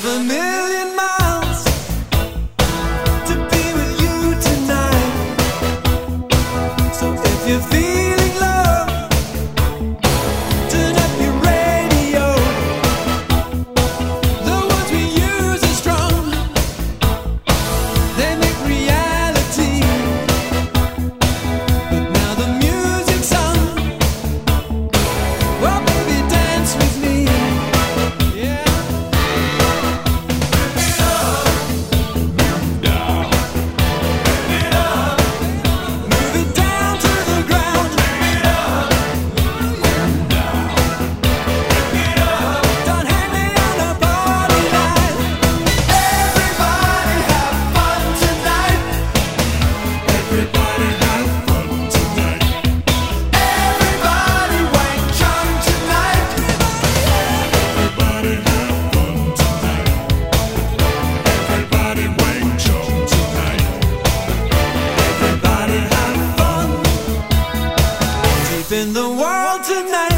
drive a In the world tonight.